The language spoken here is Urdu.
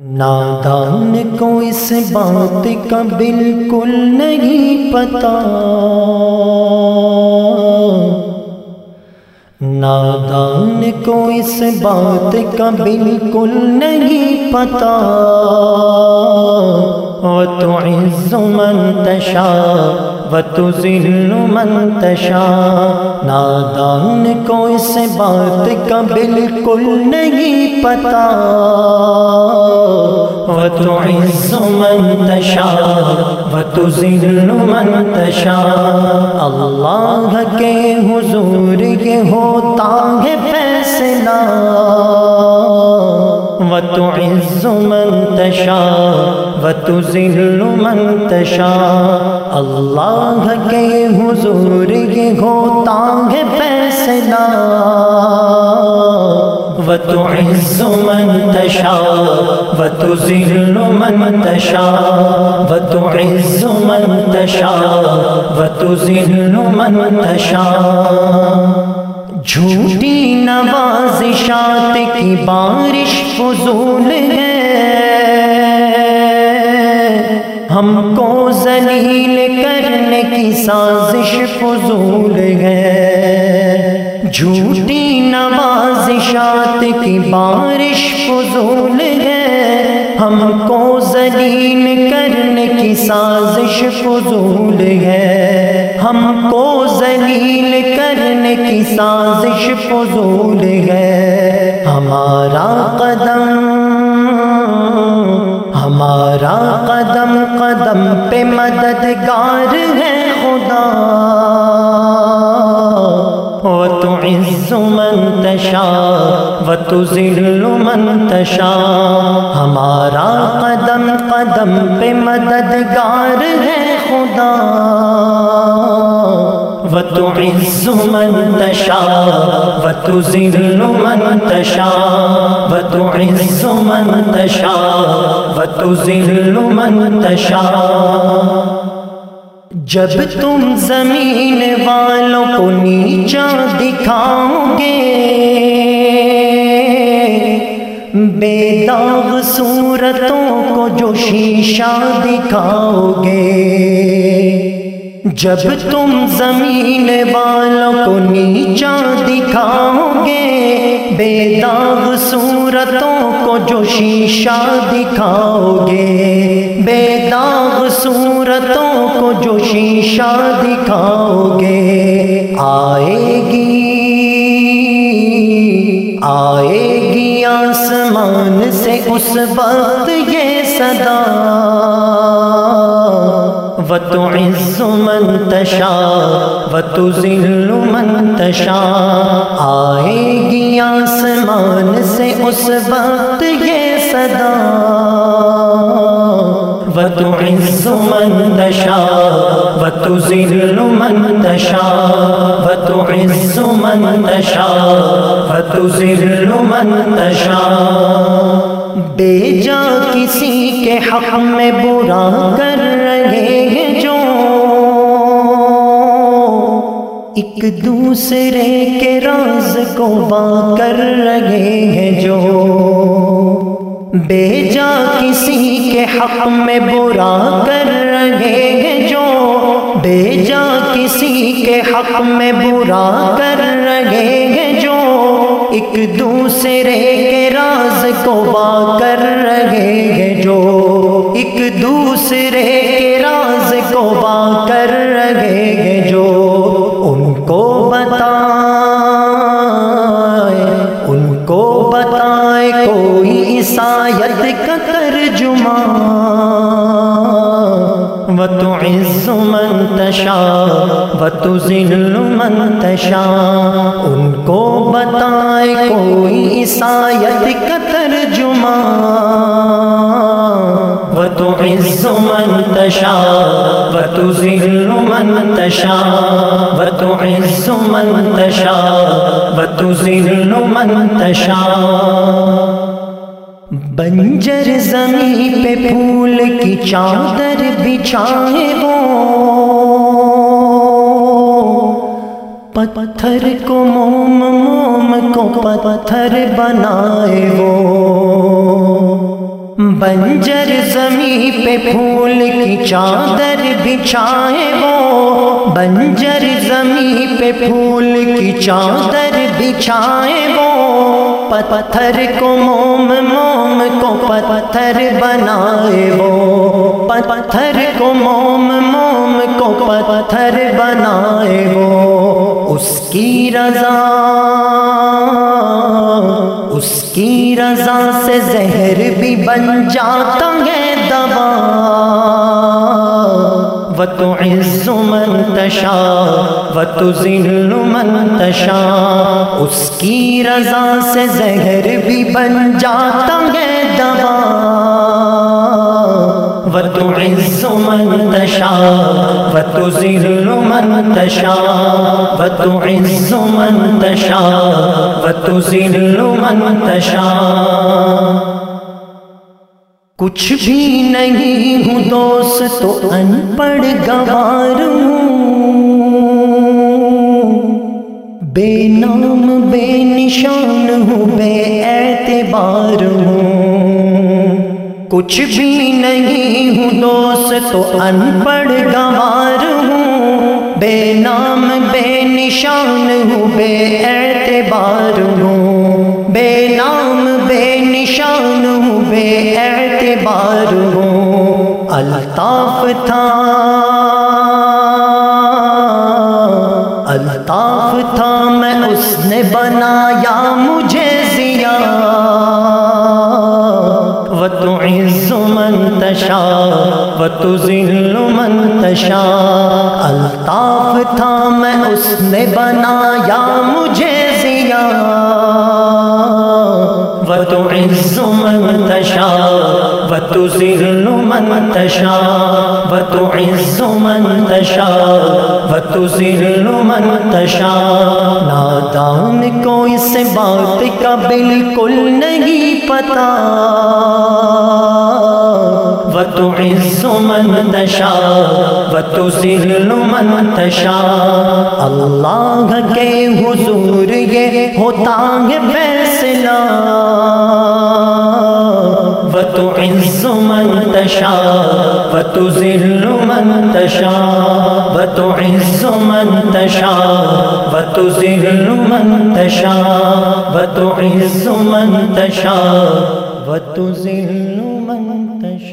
نادان کو اس بات کا بالکل نہیں پتا۔ نادان کو اس بات کا بالکل نہیں پتا۔ تو عز من تشا و تذل من تشا نادان کو اس بات کا بالکل نہیں پتا۔ وتعز من تشاء وتذل من تشاء. اللہ کے حضور یہ ہوتا ہے فیصلہ. وتعز من تشاء وتذل من تشاء. اللہ کے حضور یہ ہوتا ہے فیصلہ. وتعز من تشاء وتذل من تشاء وتعز من تشاء وتذل من تشاء جھوٹی نوازشات کی بارش فضول ہے۔ ہم کو ذلیل کرنے کی سازش فضول ہے۔ جھوٹی نوازشات کی بارش فضول ہے۔ ہم کو ذلیل کرنے کی سازش فضول ہے۔ ہم کو ذلیل کرنے کی سازش فضول ہے۔ ہمارا قدم ہمارا قدم قدم پہ مددگار ہے خدا۔ وتعز من تشاء وتذل من تشاء ہمارا قدم قدم پہ مددگار ہے خدا وتعز من تشاء وتذل من تشاء وتعز من تشاء وتذل من تشاء جب تم زمین والوں کو نیچا دکھاؤ گے بے داغ صورتوں کو جو شیشہ دکھاؤ گے جب تم زمین والوں کو نیچا دکھاؤ گے بے داغ صورتوں کو جو شیشہ دکھاؤ گے بے داغ صورتوں کو جو شیشہ دکھاؤ گے۔ آئے گی آئے گی آسمان سے اس وقت یہ صدا۔ وتعز من تشاء، وتذل من تشاء۔ آئے گی آسمان سے اس وقت یہ صدا وتعز من تشاء وتذل من تشاء وتعز من تشاء وتذل من تشاء بے جا کسی کے حق میں برا کر رہے ہیں ایک دوسرے کے راز کو با کر رہے ہیں جو بے جا کسی کے حق میں برا کر رہے ہیں جو بے جا کسی کے حق میں برا کر رہے ہیں جو ایک دوسرے کے راز کو با کر رہے ہیں جو ایک دوسرے کے راز کو با کر رہے کوئی عیسائیت کا ترجمہ۔ وتعز من تشاء وتذل من تشاء ان کو بتائے کوئی عیسائیت کا ترجمہ۔ وتعز من تشاء وتذل من تشاء وتعز من تشاء وتذل من تشاء بنجر زمین پہ پھول کی چادر بچھائے وہ۔ پتھر کو موم موم کو پتھر بنائے وہ۔ بنجر زمین پہ پھول کی چادر بچھائے وہ۔ بنجر زمین پہ پھول کی چادر بچھائے وہ۔ پتھر کو موم موم کو پتھر بنائے وہ۔ پتھر کو موم موم کو پتھر بنائے وہ۔ اس کی رضا، اس کی رضا سے زہر بھی بن جاتا ہے دبا و تو عز منتشا و تو ذل اس کی رضا سے زہر بھی بن جاتا ہے دبا و تو عز منتشا و تو ذل منتشا و تو عز منتشا و تو ذل منتشا کچھ بھی نہیں ہوں دوست، تو ان پڑھ گوار ہوں۔ بے نام، بے نشان ہوں، بے اعتبار ہوں۔ کچھ بھی نہیں ہوں دوست، تو ان پڑھ گوار ہوں۔ بے نام، بے نشان ہوں، بے اعتبار الطاف تھا۔ الطاف تھا میں اس نے بنایا مجھے ضیا و تو عز منتشا و تو ذل منتشا الطاف تھا میں اس نے بنایا مجھے ضیا و تو عز منتشا و تو ذل منتشا و تو عز منتشا و تو ذل منتشا نادان کو اس بات کا بالکل نہیں پتا و تو عز منتشا و تو ذل منتشا اللہ کے حضور یہ ہوتا ہے فیصلہ وتعز من تشاء، وتذل من تشاء، وتعز من تشاء، وتذل من تشاء، وتعز من تشاء، وتذل من تشاء.